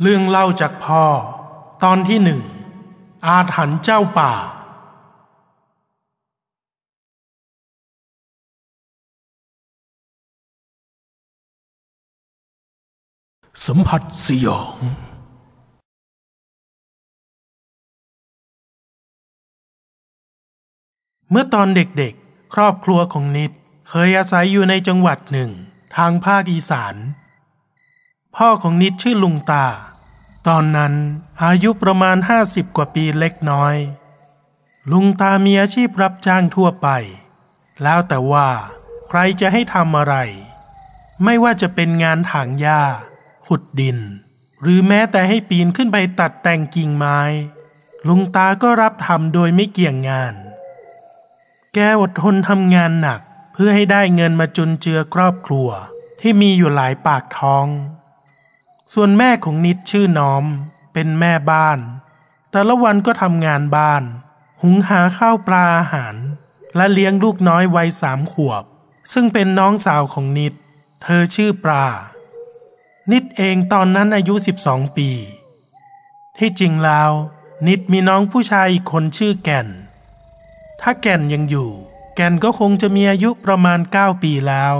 เรื่องเล่าจากพ่อ ตอนที่หนึ่ง อาถรรพ์เจ้าป่า สัมผัสสยอง เมื่อตอนเด็กๆ ครอบครัวของนิด เคยอาศัยอยู่ในจังหวัดหนึ่ง ทางภาคอีสาน พ่อของนิดชื่อลุงตา ตอนนั้นอายุประมาณห้าสิบกว่าปีเล็กน้อย ลุงตามีอาชีพรับจ้างทั่วไป แล้วแต่ว่าใครจะให้ทำอะไร ไม่ว่าจะเป็นงานถางหญ้า ขุดดิน หรือแม้แต่ให้ปีนขึ้นไปตัดแต่งกิ่งไม้ ลุงตาก็รับทำโดยไม่เกี่ยงงาน แกอดทนทำงานหนักเพื่อให้ได้เงินมาจุนเจือครอบครัวที่มีอยู่หลายปากท้อง ส่วนแม่ของนิดชื่อน้อม เป็นแม่บ้าน แต่ละวันก็ทำงานบ้าน หุงหาข้าวปลาอาหาร และเลี้ยงลูกน้อยวัยสามขวบ ซึ่งเป็นน้องสาวของนิด เธอชื่อปลา นิดเองตอนนั้นอายุ 12 ปี ที่จริงแล้ว นิดมีน้องผู้ชายอีกคนชื่อแก่น ถ้าแก่นยังอยู่ แก่นก็คงจะมีอายุประมาณ 9 ปีแล้ว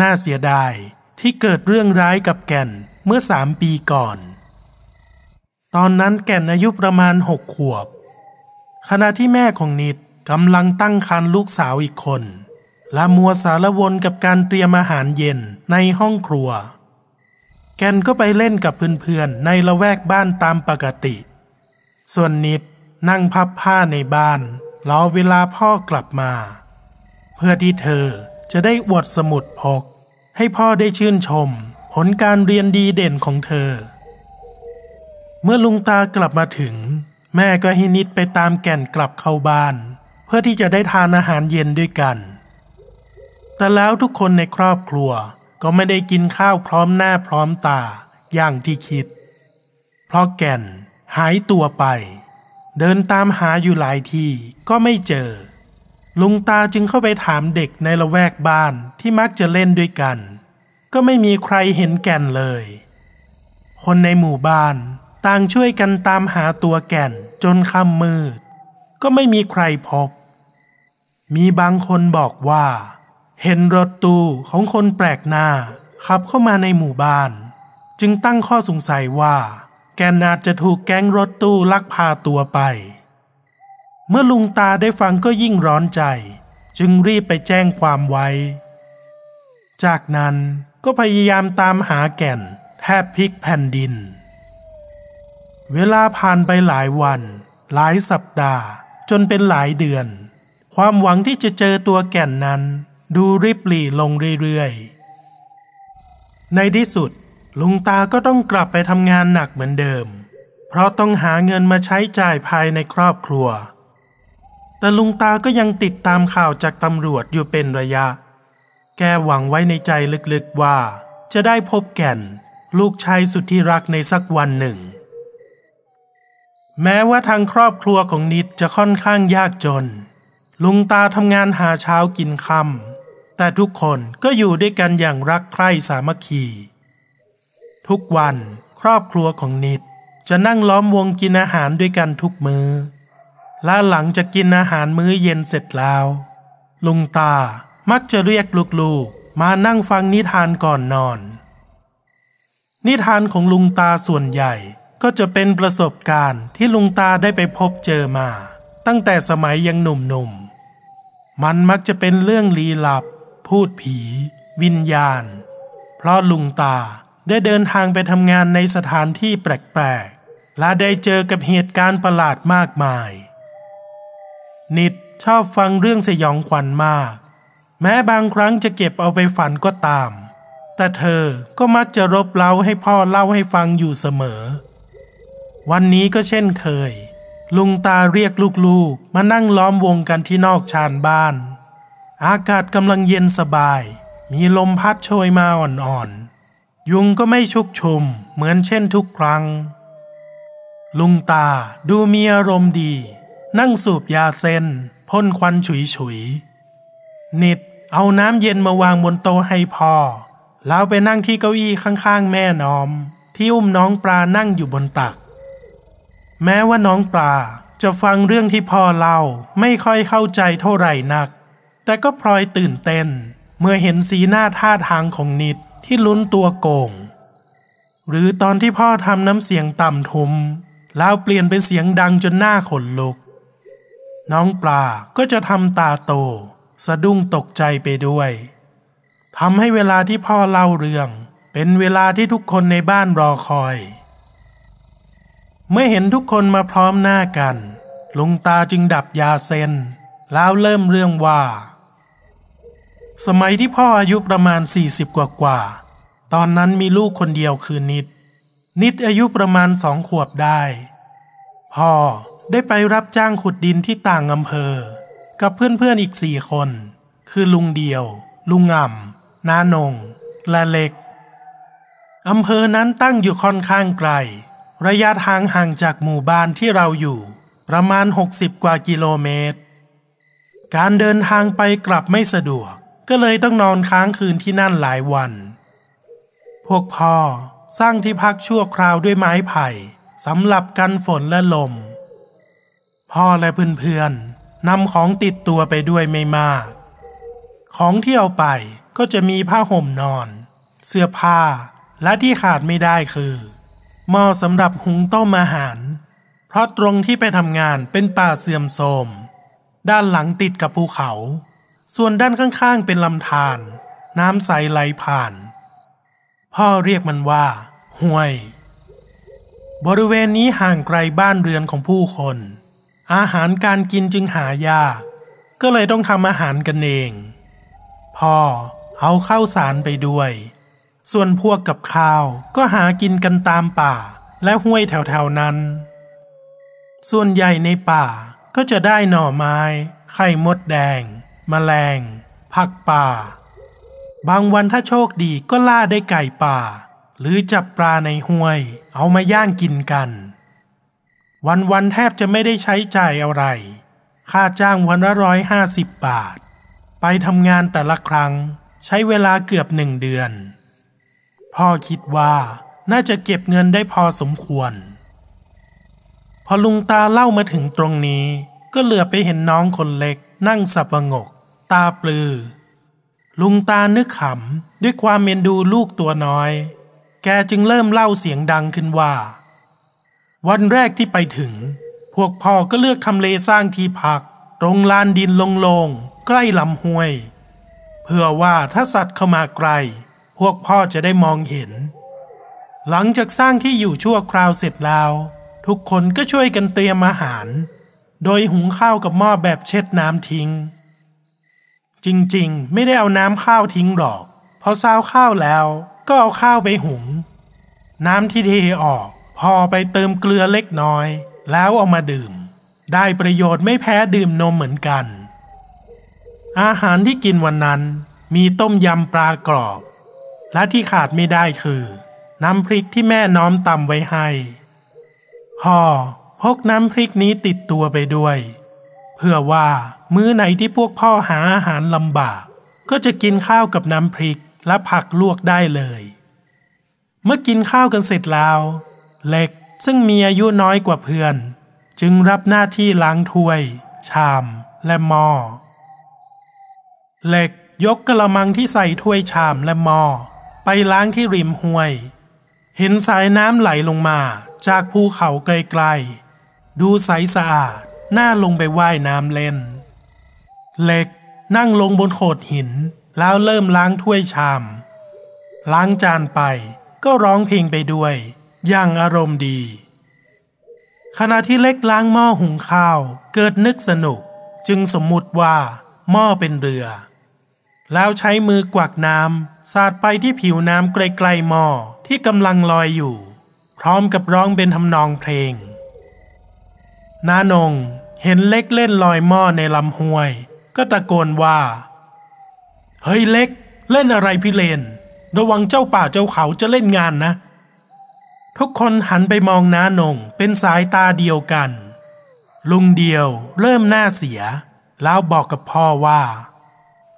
น่าเสียดาย ที่เกิดเรื่องร้ายกับแก่นเมื่อสามปีก่อน ตอนนั้นแก่นอายุประมาณหกขวบ ขณะที่แม่ของนิดกำลังตั้งครรภ์ลูกสาวอีกคน และมัวสารวนกับการเตรียมอาหารเย็นในห้องครัว แก่นก็ไปเล่นกับเพื่อนๆในละแวกบ้านตามปกติ ส่วนนิดนั่งพับผ้าในบ้านรอเวลาพ่อกลับมา เพื่อที่เธอจะได้อวดสมุดพก ให้พ่อได้ชื่นชม ผลการเรียนดีเด่นของเธอ เมื่อลุงตากลับมาถึง แม่ก็ให้นิดไปตามแก่นกลับเข้าบ้าน เพื่อที่จะได้ทานอาหารเย็นด้วยกัน แต่แล้วทุกคนในครอบครัวก็ไม่ได้กินข้าวพร้อมหน้าพร้อมตาอย่างที่คิด เพราะแก่นหายตัวไป เดินตามหาอยู่หลายที่ก็ไม่เจอ ลุงตาจึงเข้าไปถามเด็กในละแวกบ้านที่มักจะเล่นด้วยกัน ก็ไม่มีใครเห็นแก่นเลย คนในหมู่บ้านต่างช่วยกันตามหาตัวแก่นจนค่ำมืด ก็ไม่มีใครพบ มีบางคนบอกว่า เห็นรถตู้ของคนแปลกหน้าขับเข้ามาในหมู่บ้าน จึงตั้งข้อสงสัยว่า แกนอาจจะถูกแก๊งรถตู้ลักพาตัวไป เมื่อลุงตาได้ฟังก็ยิ่งร้อนใจ จึงรีบไปแจ้งความไว้ จากนั้น ก็พยายามตามหาแก่นแทบพลิกแผ่นดิน เวลาผ่านไปหลายวัน หลายสัปดาห์ จนเป็นหลายเดือน ความหวังที่จะเจอตัวแก่นนั้น ดูริบหรี่ลงเรื่อยๆ ในที่สุดลุงตาก็ต้องกลับไปทำงานหนักเหมือนเดิม เพราะต้องหาเงินมาใช้จ่ายภายในครอบครัว แต่ลุงตาก็ยังติดตามข่าวจากตำรวจอยู่เป็นระยะ แกหวังไว้ในใจลึกๆว่า จะได้พบแก่น ลูกชายสุดที่รักในสักวันหนึ่ง แม้ว่าทางครอบครัวของนิดจะค่อนข้างยากจน ลุงตาทำงานหาเช้ากินค่ำแต่ทุกคนก็อยู่ด้วยกันอย่างรักใคร่สามัคคี ทุกวันครอบครัวของนิดจะนั่งล้อมวงกินอาหารด้วยกันทุกมือ้อและหลังจากกินอาหารมื้อเย็นเสร็จแล้ว ลุงตา มักจะเรียกลูกๆ มานั่งฟังนิทานก่อนนอน นิทานของลุงตาส่วนใหญ่ก็จะเป็นประสบการณ์ที่ลุงตาได้ไปพบเจอมา ตั้งแต่สมัยยังหนุ่มๆ มันมักจะเป็นเรื่องลี้ลับ พูดผี วิญญาณ เพราะลุงตาได้เดินทางไปทำงานในสถานที่แปลกๆ และได้เจอกับเหตุการณ์ประหลาดมากมาย นิดชอบฟังเรื่องสยองขวัญมาก แม้บางครั้งจะเก็บเอาไปฝันก็ตาม แต่เธอก็มักจะรบเร้าให้พ่อเล่าให้ฟังอยู่เสมอ วันนี้ก็เช่นเคย ลุงตาเรียกลูกๆ มานั่งล้อมวงกันที่นอกชานบ้าน อากาศกำลังเย็นสบาย มีลมพัดโชยมาอ่อนๆ ยุงก็ไม่ชุกชุมเหมือนเช่นทุกครั้ง ลุงตาดูมีอารมณ์ดี นั่งสูบยาเส้นพ่นควันฉุยฉุยๆ นิดเอาน้ำเย็นมาวางบนโต๊ะให้พ่อ แล้วไปนั่งที่เก้าอี้ข้างๆ แม่น้อม ที่อุ้มน้องปลานั่งอยู่บนตัก แม้ว่าน้องปลาจะฟังเรื่องที่พ่อเล่าไม่ค่อยเข้าใจเท่าไหร่นัก แต่ก็พลอยตื่นเต้น เมื่อเห็นสีหน้าท่าทางของนิดที่ลุ้นตัวโกง หรือตอนที่พ่อทำน้ำเสียงต่ำทุม แล้วเปลี่ยนเป็นเสียงดังจนหน้าขนลุก น้องปลาก็จะทำตาโต สะดุ้งตกใจไปด้วยทำให้เวลาที่พ่อเล่าเรื่อง เป็นเวลาที่ทุกคนในบ้านรอคอย เมื่อเห็นทุกคนมาพร้อมหน้ากันลุงตาจึงดับยาเซนแล้วเริ่มเรื่องว่า สมัยที่พ่ออายุประมาณ 40 กว่ากว่า ตอนนั้นมีลูกคนเดียวคือนิด นิดอายุประมาณสองขวบได้ พ่อได้ไปรับจ้างขุดดินที่ต่างอำเภอ กับเพื่อนๆอีกสี่คน คือลุงเดียว ลุงอ่ำนานง และเล็กอำเภอนั้นตั้งอยู่ค่อนข้างไกล ระยะทางห่างจากหมู่บ้านที่เราอยู่ ประมาณ 60 กว่ากิโลเมตร การเดินทางไปกลับไม่สะดวก ก็เลยต้องนอนค้างคืนที่นั่นหลายวัน พวกพ่อสร้างที่พักชั่วคราวด้วยไม้ไผ่สำหรับกันฝนและลม พ่อและเพื่อนๆ นำของติดตัวไปด้วยไม่มาก ของที่เอาไปก็จะมีผ้าห่มนอน เสื้อผ้าและที่ขาดไม่ได้คือหม้อสำหรับหุงต้มอาหาร เพราะตรงที่ไปทำงานเป็นป่าเสื่อมโทรมด้านหลังติดกับภูเขา ส่วนด้านข้างๆเป็นลำธารน้ำใสไหลผ่าน พ่อเรียกมันว่า ห้วย บริเวณนี้ห่างไกลบ้านเรือนของผู้คน อาหารการกินจึงหายาก ก็เลยต้องทำอาหารกันเอง พ่อเอาข้าวสารไปด้วย ส่วนพวกกับข้าวก็หากินกันตามป่าและห้วยแถวๆนั้น ส่วนใหญ่ในป่าก็จะได้หน่อไม้ ไข่มดแดงมแมลง ผักป่า บางวันถ้าโชคดีก็ล่าได้ไก่ป่า หรือจับปลาในห้วย เอามาย่างกินกัน วันวันๆแทบจะไม่ได้ใช้จ่ายอะไร ค่าจ้างวันละร้อยห้าสิบบาท ไปทำงานแต่ละครั้ง ใช้เวลาเกือบหนึ่งเดือน พ่อคิดว่าน่าจะเก็บเงินได้พอสมควร พอลุงตาเล่ามาถึงตรงนี้ ก็เหลือไปเห็นน้องคนเล็ก นั่งสับประงก ตาปลือ ลุงตานึกขำด้วยความเมนดูลูกตัวน้อย แกจึงเริ่มเล่าเสียงดังขึ้นว่า วันแรกที่ไปถึง พวกพ่อก็เลือกทำเลสร้างที่พัก ตรงลานดินโลงๆ ใกล้ลำห้วย เพื่อว่าถ้าสัตว์เข้ามาไกล พวกพ่อจะได้มองเห็น หลังจากสร้างที่อยู่ชั่วคราวเสร็จแล้ว ทุกคนก็ช่วยกันเตรียมอาหาร โดยหุงข้าวกับหม้อแบบเช็ดน้ำทิ้ง จริงๆ ไม่ได้เอาน้ำข้าวทิ้งหรอก พอซาวข้าวแล้วก็เอาข้าวไปหุง น้ำที่เทออก พอไปเติมเกลือเล็กน้อย แล้วเอามาดื่ม ได้ประโยชน์ไม่แพ้ดื่มนมเหมือนกัน อาหารที่กินวันนั้นมีต้มยำปลากรอบ และที่ขาดไม่ได้คือ น้ำพริกที่แม่น้อมตำไว้ให้พ่อพกน้ำพริกนี้ติดตัวไปด้วย เพื่อว่ามื้อไหนที่พวกพ่อหาอาหารลำบาก ก็จะกินข้าวกับน้ำพริกและผักลวกได้เลย เมื่อกินข้าวกันเสร็จแล้ว เล็กซึ่งมีอายุน้อยกว่าเพื่อน จึงรับหน้าที่ล้างถ้วย ชาม และหม้อเล็กยกกระมังที่ใส่ถ้วยชามและหม้อไปล้างที่ริมห้วย เห็นสายน้ำไหลลงมาจากภูเขาไกลๆ ดูใสสะอาดน่าลงไปว่ายน้ำเล่นเล็กนั่งลงบนโขดหิน แล้วเริ่มล้างถ้วยชาม ล้างจานไปก็ร้องเพลงไปด้วย อย่างอารมณ์ดี ขณะที่เล็กล้างหม้อหุงข้าว เกิดนึกสนุกจึงสมมุติว่าหม้อเป็นเรือ แล้วใช้มือกวักน้ำสาดไปที่ผิวน้ำไกลๆหม้อที่กำลังลอยอยู่ พร้อมกับร้องเป็นทำนองเพลงนานงเห็นเล็กเล่นลอยหม้อในลำห้วย ก็ตะโกนว่า เฮ้ยเล็ก เล่นอะไรพี่เลน ระวังเจ้าป่าเจ้าเขาจะเล่นงานนะ ทุกคนหันไปมองน้านงเป็นสายตาเดียวกัน ลุงเดียวเริ่มหน้าเสีย แล้วบอกกับพ่อว่า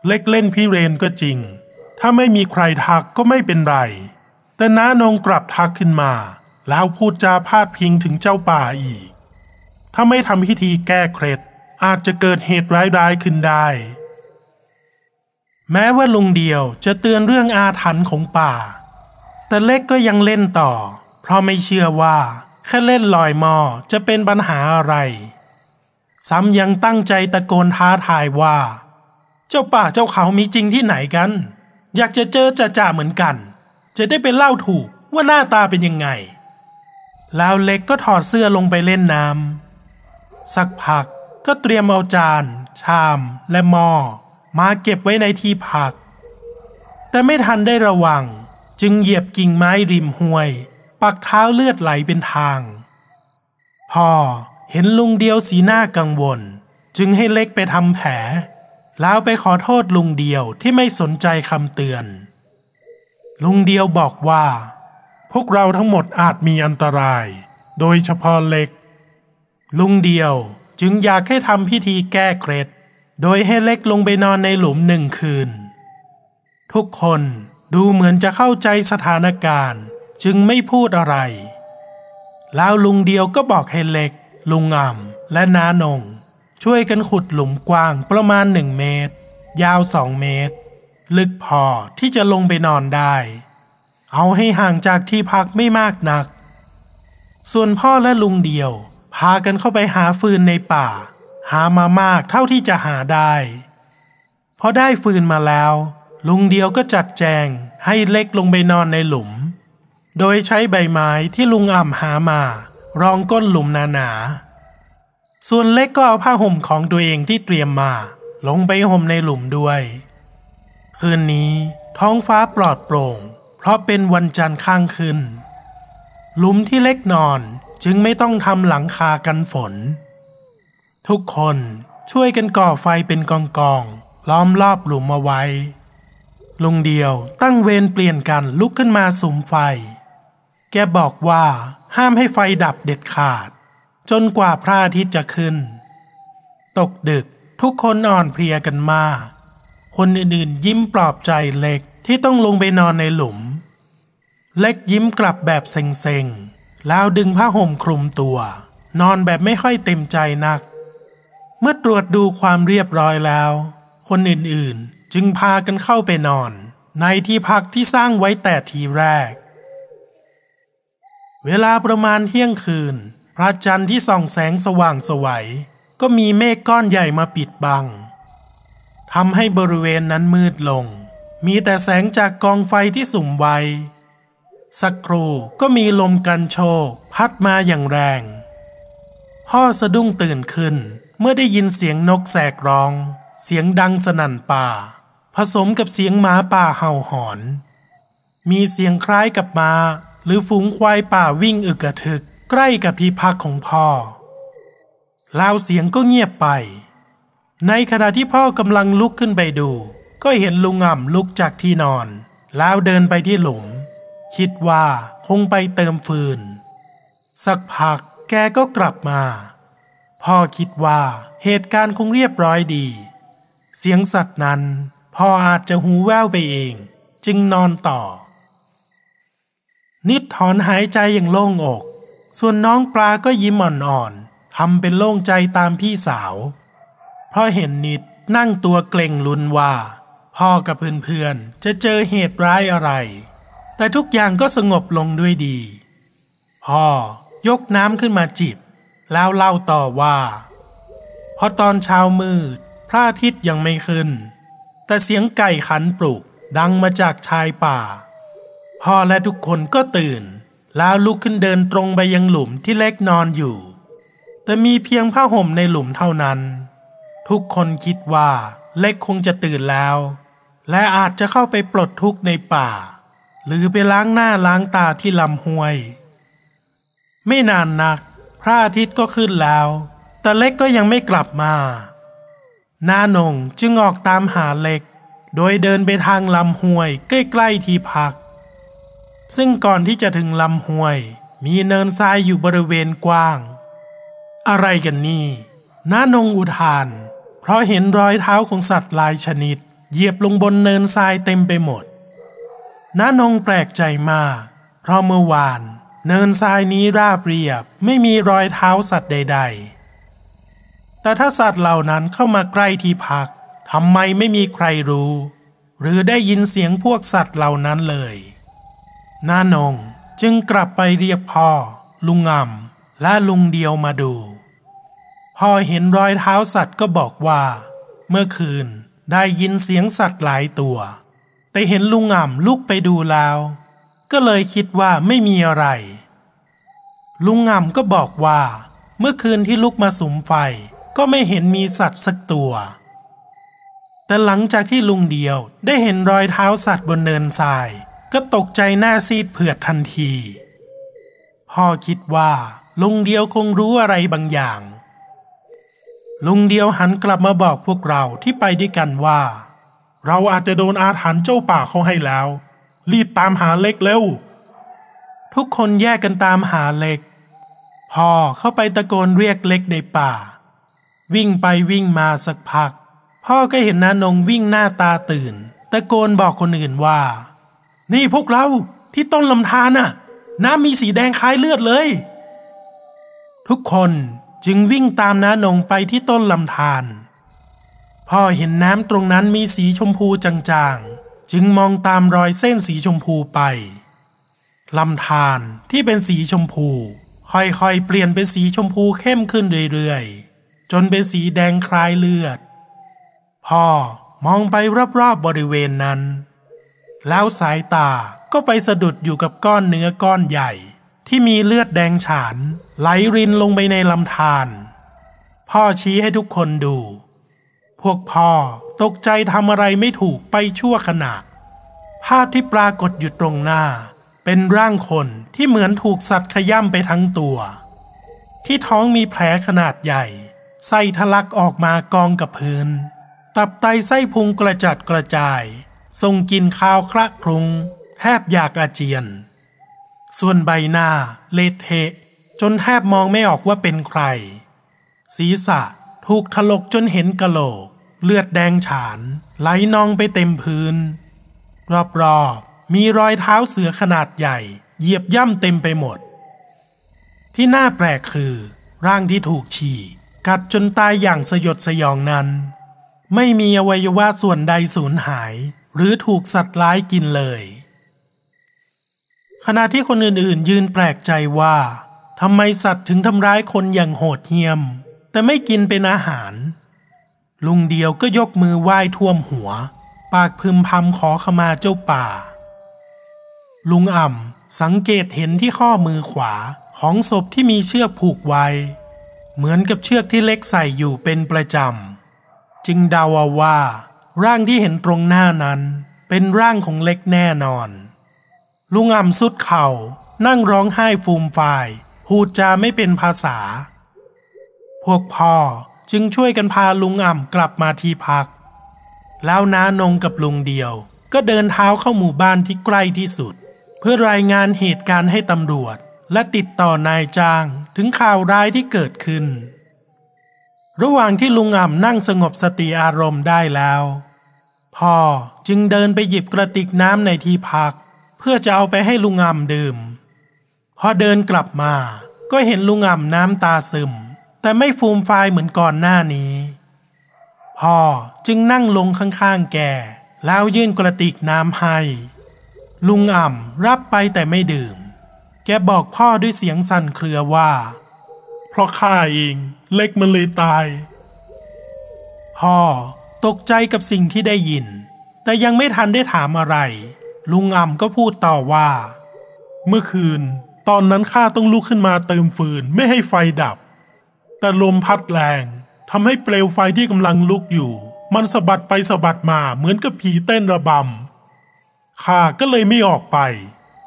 เล็กเล่นพี่เรนก็จริง ถ้าไม่มีใครทักก็ไม่เป็นไร แต่น้านงกลับทักขึ้นมา แล้วพูดจาพาดพิงถึงเจ้าป่าอีก ถ้าไม่ทำพิธีแก้เคล็ดอาจจะเกิดเหตุร้ายๆขึ้นได้ แม้ว่าลุงเดียวจะเตือนเรื่องอาถรรพ์ของป่า แต่เล็กก็ยังเล่นต่อ เพราะไม่เชื่อว่าแค่เล่นลอยมอจะเป็นปัญหาอะไร ซ้ำยังตั้งใจตะโกนท้าทายว่า เจ้าป่าเจ้าเขามีจริงที่ไหนกัน อยากจะเจอจ่าจ่าเหมือนกัน จะได้ไปเล่าถูกว่าหน้าตาเป็นยังไง แล้วเล็กก็ถอดเสื้อลงไปเล่นน้ำสักพักก็เตรียมเอาจาน ชาม และหม้อมาเก็บไว้ในที่พัก แต่ไม่ทันได้ระวังจึงเหยียบกิ่งไม้ริมห้วย ปักเท้าเลือดไหลเป็นทาง พ่อเห็นลุงเดียวสีหน้ากังวล จึงให้เล็กไปทำแผล แล้วไปขอโทษลุงเดียวที่ไม่สนใจคำเตือน ลุงเดียวบอกว่า พวกเราทั้งหมดอาจมีอันตราย โดยเฉพาะเล็ก ลุงเดียวจึงอยากให้ทำพิธีแก้เคล็ด โดยให้เล็กลงไปนอนในหลุมหนึ่งคืน ทุกคนดูเหมือนจะเข้าใจสถานการณ์ จึงไม่พูดอะไร แล้วลุงเดียวก็บอกให้เล็ก ลุงอ่ำและน้านง ช่วยกันขุดหลุมกว้างประมาณหนึ่งเมตร ยาวสองเมตร ลึกพอที่จะลงไปนอนได้ เอาให้ห่างจากที่พักไม่มากนัก ส่วนพ่อและลุงเดียว พากันเข้าไปหาฟืนในป่า หามามากเท่าที่จะหาได้พอได้ฟืนมาแล้ว ลุงเดียวก็จัดแจงให้เล็กลงไปนอนในหลุม โดยใช้ใบไม้ที่ลุงอ่ำหามา รองก้นหลุมหนาๆ ส่วนเล็กก็เอาผ้าห่มของตัวเองที่เตรียมมา ลงไปห่มในหลุมด้วย คืนนี้ท้องฟ้าปลอดโปร่ง เพราะเป็นวันจันทร์ข้างขึ้น หลุมที่เล็กนอนจึงไม่ต้องทำหลังคากันฝน ทุกคนช่วยกันก่อไฟเป็นกองกองล้อมรอบหลุมเอาไว้ลุงเดียวตั้งเวรเปลี่ยนกันลุกขึ้นมาสุมไฟ แกบอกว่าห้ามให้ไฟดับเด็ดขาด จนกว่าพระอาทิตย์จะขึ้น ตกดึกทุกคนอ่อนเพลียกันมาก คนอื่นๆยิ้มปลอบใจเล็กที่ต้องลงไปนอนในหลุม เล็กยิ้มกลับแบบเซ็งๆ แล้วดึงผ้าห่มคลุมตัว นอนแบบไม่ค่อยเต็มใจนัก เมื่อตรวจดูความเรียบร้อยแล้ว คนอื่นๆจึงพากันเข้าไปนอน ในที่พักที่สร้างไว้แต่ทีแรก เวลาประมาณเที่ยงคืน พระจันทร์ที่ส่องแสงสว่างสวัย ก็มีเมฆก้อนใหญ่มาปิดบังทำให้บริเวณนั้นมืดลง มีแต่แสงจากกองไฟที่สุ่มไว้สักครู่ก็มีลมกันโชกพัดมาอย่างแรง พ่อสะดุ้งตื่นขึ้นเมื่อได้ยินเสียงนกแสกร้อง เสียงดังสนั่นป่า ผสมกับเสียงหมาป่าเห่าหอน มีเสียงคล้ายกับมา้า หรือฝูงควายป่าวิ่งอึกระทึก ใกล้กับที่พักของพ่อแล้วเสียงก็เงียบไป ในขณะที่พ่อกำลังลุกขึ้นไปดู ก็เห็นลุงอ่ำลุกจากที่นอนแล้วเดินไปที่หลุม คิดว่าคงไปเติมฟืน สักพักแกก็กลับมา พ่อคิดว่าเหตุการณ์คงเรียบร้อยดี เสียงสัตว์นั้นพ่ออาจจะหูแว่วไปเอง จึงนอนต่อ นิดถอนหายใจอย่างโล่งอก ส่วนน้องปลาก็ยิ้มอ่อนๆทำเป็นโล่งใจตามพี่สาว เพราะเห็นนิดนั่งตัวเกร็งลุนว่า พ่อกับเพื่อนๆจะเจอเหตุร้ายอะไร แต่ทุกอย่างก็สงบลงด้วยดี พ่อยกน้ำขึ้นมาจิบ แล้วเล่าต่อว่าพอตอนเช้ามืดพระอาทิตย์ยังไม่ขึ้น แต่เสียงไก่ขันปลุกดังมาจากชายป่า พ่อและทุกคนก็ตื่น แล้วลุกขึ้นเดินตรงไปยังหลุมที่เล็กนอนอยู่ แต่มีเพียงผ้าห่มในหลุมเท่านั้น ทุกคนคิดว่าเล็กคงจะตื่นแล้ว และอาจจะเข้าไปปลดทุกข์ในป่า หรือไปล้างหน้าล้างตาที่ลำห้วย ไม่นานนัก พระอาทิตย์ก็ขึ้นแล้ว แต่เล็กก็ยังไม่กลับมานานงจึงออกตามหาเล็ก โดยเดินไปทางลำห้วยใกล้ๆที่พัก ซึ่งก่อนที่จะถึงลำห้วย มีเนินทรายอยู่บริเวณกว้าง อะไรกันนี่น้านงอุทาน เพราะเห็นรอยเท้าของสัตว์หลายชนิด เหยียบลงบนเนินทรายเต็มไปหมดน้านงแปลกใจมาก เพราะเมื่อวาน เนินทรายนี้ราบเรียบไม่มีรอยเท้าสัตว์ใด ๆ แต่ถ้าสัตว์เหล่านั้นเข้ามาใกล้ที่พักทำไมไม่มีใครรู้ หรือได้ยินเสียงพวกสัตว์เหล่านั้นเลย น้านงจึงกลับไปเรียกพ่อ ลุงอ่ำและลุงเดียวมาดู พ่อเห็นรอยเท้าสัตว์ก็บอกว่า เมื่อคืนได้ยินเสียงสัตว์หลายตัว แต่เห็นลุงอ่ำลุกไปดูแล้ว ก็เลยคิดว่าไม่มีอะไร ลุงอ่ำก็บอกว่า เมื่อคืนที่ลุกมาสุมไฟก็ไม่เห็นมีสัตว์สักตัว แต่หลังจากที่ลุงเดียวได้เห็นรอยเท้าสัตว์บนเนินทราย ก็ตกใจหน้าซีดเผือดทันที พ่อคิดว่าลุงเดียวคงรู้อะไรบางอย่าง ลุงเดียวหันกลับมาบอกพวกเราที่ไปด้วยกันว่า เราอาจจะโดนอาถรรพ์เจ้าป่าเขาให้แล้ว รีบตามหาเล็กเร็ว ทุกคนแยกกันตามหาเล็ก พ่อเข้าไปตะโกนเรียกเล็กในป่า วิ่งไปวิ่งมาสักพัก พ่อก็เห็นนานงวิ่งหน้าตาตื่น ตะโกนบอกคนอื่นว่า นี่พวกเราที่ต้นลำธารน่ะ น้ำมีสีแดงคล้ายเลือดเลย ทุกคนจึงวิ่งตามน้านงไปที่ต้นลำธารพ่อเห็นน้ำตรงนั้นมีสีชมพูจางๆ จึงมองตามรอยเส้นสีชมพูไปลำธารที่เป็นสีชมพู ค่อยๆ เปลี่ยนเป็นสีชมพูเข้มขึ้นเรื่อยๆ จนเป็นสีแดงคล้ายเลือด พ่อมองไปรอบๆบบริเวณนั้น แล้วสายตาก็ไปสะดุดอยู่กับก้อนเนื้อก้อนใหญ่ ที่มีเลือดแดงฉาน ไหลรินลงไปในลำธารพ่อชี้ให้ทุกคนดู พวกพ่อตกใจทำอะไรไม่ถูกไปชั่วขณะ ภาพที่ปรากฏอยู่ตรงหน้า เป็นร่างคนที่เหมือนถูกสัตว์ขย่ำไปทั้งตัว ที่ท้องมีแผลขนาดใหญ่ไส้ทะลักออกมากองกับพื้น ตับไตไส้พุงกระจัดกระจาย ส่งกินข้าวคลักครุงแทบอยากอาเจียน ส่วนใบหน้าเละเทะจนแทบมองไม่ออกว่าเป็นใคร ศีรษะถูกถลกจนเห็นกะโหลก เลือดแดงฉาน ไหลนองไปเต็มพื้น รอบๆมีรอยเท้าเสือขนาดใหญ่ เหยียบย่ำเต็มไปหมด ที่น่าแปลกคือ ร่างที่ถูกฉี่ กัดจนตายอย่างสยดสยองนั้น ไม่มีอวัยวะส่วนใดสูญหาย หรือถูกสัตว์ร้ายกินเลย ขณะที่คนอื่นๆ ยืนแปลกใจว่าทำไมสัตว์ถึงทำร้ายคนอย่างโหดเหี้ยม แต่ไม่กินเป็นอาหาร ลุงเดียวก็ยกมือไหว้ท่วมหัว ปากพึมพำขอขมาเจ้าป่า ลุงอ่ำสังเกตเห็นที่ข้อมือขวาของศพที่มีเชือกผูกไว้ เหมือนกับเชือกที่เล็กใส่อยู่เป็นประจำ จึงเดาว่า ร่างที่เห็นตรงหน้านั้นเป็นร่างของเล็กแน่นอน ลุงอ่ำสุดเข่านั่งร้องไห้ฟูมฟายพูดจาไม่เป็นภาษา พวกพ่อจึงช่วยกันพาลุงอ่ำกลับมาที่พัก แล้วน้านงกับลุงเดียว ก็เดินเท้าเข้าหมู่บ้านที่ใกล้ที่สุด เพื่อรายงานเหตุการณ์ให้ตำรวจ และติดต่อนายจ้างถึงข่าวร้ายที่เกิดขึ้น ระหว่างที่ลุงอ่ำนั่งสงบสติอารมณ์ได้แล้ว พ่อจึงเดินไปหยิบกระติกน้ำในที่พัก เพื่อจะเอาไปให้ลุงอ่ำดื่ม พอเดินกลับมาก็เห็นลุงอ่ำน้ำตาซึม แต่ไม่ฟูมฟายเหมือนก่อนหน้านี้ พ่อจึงนั่งลงข้างๆแกแล้วยื่นกระติกน้ำให้ ลุงอ่ำรับไปแต่ไม่ดื่ม แกบอกพ่อด้วยเสียงสั่นเครือว่า เพราะข้าเองเล็กมันเลยตาย พ่อ ตกใจกับสิ่งที่ได้ยิน แต่ยังไม่ทันได้ถามอะไร ลุงอ่ำก็พูดต่อว่า เมื่อคืน ตอนนั้นข้าต้องลุกขึ้นมาเติมฟืนไม่ให้ไฟดับ แต่ลมพัดแรงทำให้เปลวไฟที่กำลังลุกอยู่ มันสะบัดไปสะบัดมาเหมือนกับผีเต้นระบำข้าก็เลยไม่ออกไป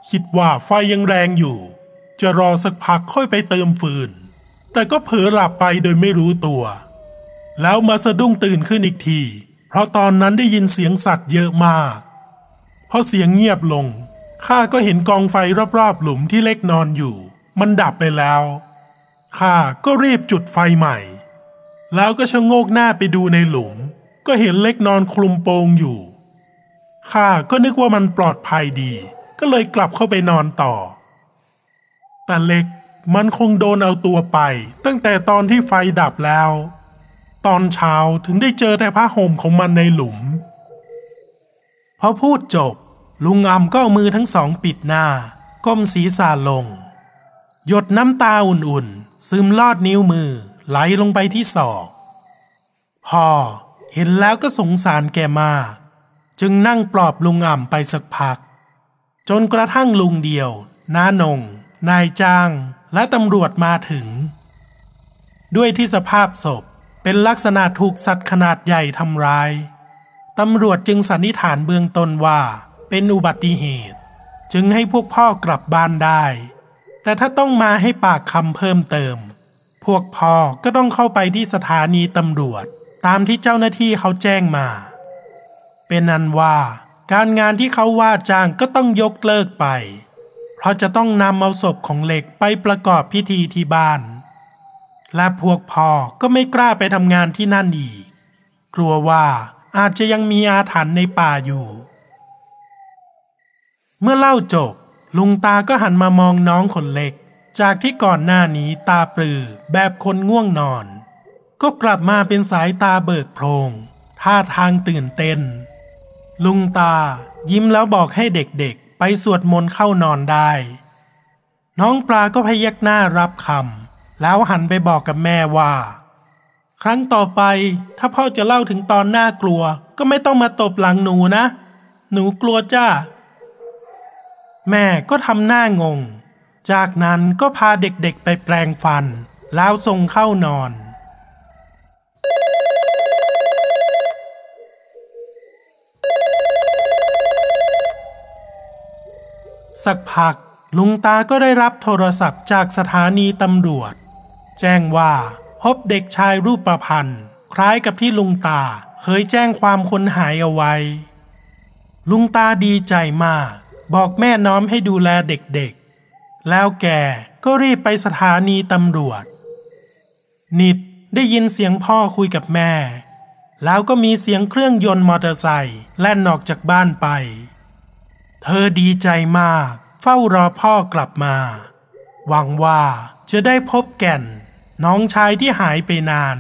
คิดว่าไฟยังแรงอยู่ จะรอสักพักค่อยไปเติมฟืน แต่ก็เผลอหลับไปโดยไม่รู้ตัว แล้วมาสะดุ้งตื่นขึ้นอีกที เพราะตอนนั้นได้ยินเสียงสัตว์เยอะมากพอเสียงเงียบลงข้าก็เห็นกองไฟรอบๆหลุมที่เล็กนอนอยู่ มันดับไปแล้วข้าก็รีบจุดไฟใหม่ แล้วก็ชะโงกหน้าไปดูในหลุม ก็เห็นเล็กนอนคลุมโปงอยู่ข้าก็นึกว่ามันปลอดภัยดี ก็เลยกลับเข้าไปนอนต่อ แต่เล็กมันคงโดนเอาตัวไป ตั้งแต่ตอนที่ไฟดับแล้ว ตอนเช้าถึงได้เจอแต่ผ้าห่มของมันในหลุม พอพูดจบ ลุงอำก็เอามือทั้งสองปิดหน้า ก้มศีรษะลง หยดน้ำตาอุ่นๆ ซึมลอดนิ้วมือ ไหลลงไปที่ศอกพ่อเห็นแล้วก็สงสารแกมากจึงนั่งปลอบลุงอ่ำไปสักพัก จนกระทั่งลุงเดียว น้านง นายจ้าง และตำรวจมาถึง ด้วยที่สภาพศพ เป็นลักษณะถูกสัตว์ขนาดใหญ่ทำร้าย ตำรวจจึงสันนิษฐานเบื้องต้นว่าเป็นอุบัติเหตุ จึงให้พวกพ่อกลับบ้านได้ แต่ถ้าต้องมาให้ปากคำเพิ่มเติม พวกพ่อก็ต้องเข้าไปที่สถานีตำรวจตามที่เจ้าหน้าที่เขาแจ้งมา เป็นนั้นว่า การงานที่เขาว่าจ้างก็ต้องยกเลิกไป เพราะจะต้องนำเอาศพของเหล็กไปประกอบพิธีที่บ้าน และพวกพ่อก็ไม่กล้าไปทำงานที่นั่นอีก กลัวว่าอาจจะยังมีอาถรรพ์ในป่าอยู่ เมื่อเล่าจบ ลุงตาก็หันมามองน้องคนเล็ก จากที่ก่อนหน้านี้ตาปลือแบบคนง่วงนอน ก็กลับมาเป็นสายตาเบิกโพรงท่าทางตื่นเต้น ลุงตายิ้มแล้วบอกให้เด็กๆ ไปสวดมนต์เข้านอนได้ น้องปลาก็พยักหน้ารับคำ แล้วหันไปบอกกับแม่ว่า ครั้งต่อไปถ้าพ่อจะเล่าถึงตอนน่ากลัว ก็ไม่ต้องมาตบหลังหนูนะ หนูกลัวจ้า แม่ก็ทำหน้างง จากนั้นก็พาเด็กๆไปแปลงฟัน แล้วส่งเข้านอน สักพักลุงตาก็ได้รับโทรศัพท์จากสถานีตำรวจ แจ้งว่าพบเด็กชายรูปประพันธ์ คล้ายกับที่ลุงตาเคยแจ้งความคนหายเอาไว้ ลุงตาดีใจมาก บอกแม่น้อมให้ดูแลเด็กๆ แล้วแกก็รีบไปสถานีตำรวจ นิดได้ยินเสียงพ่อคุยกับแม่ แล้วก็มีเสียงเครื่องยนต์มอเตอร์ไซค์แล่นออกจากบ้านไป เธอดีใจมาก เฝ้ารอพ่อกลับมา หวังว่าจะได้พบแก่น น้องชายที่หายไปนาน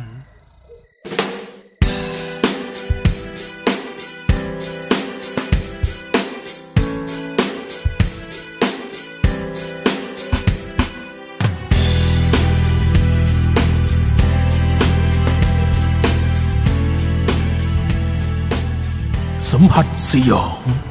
สัมผัสสยอง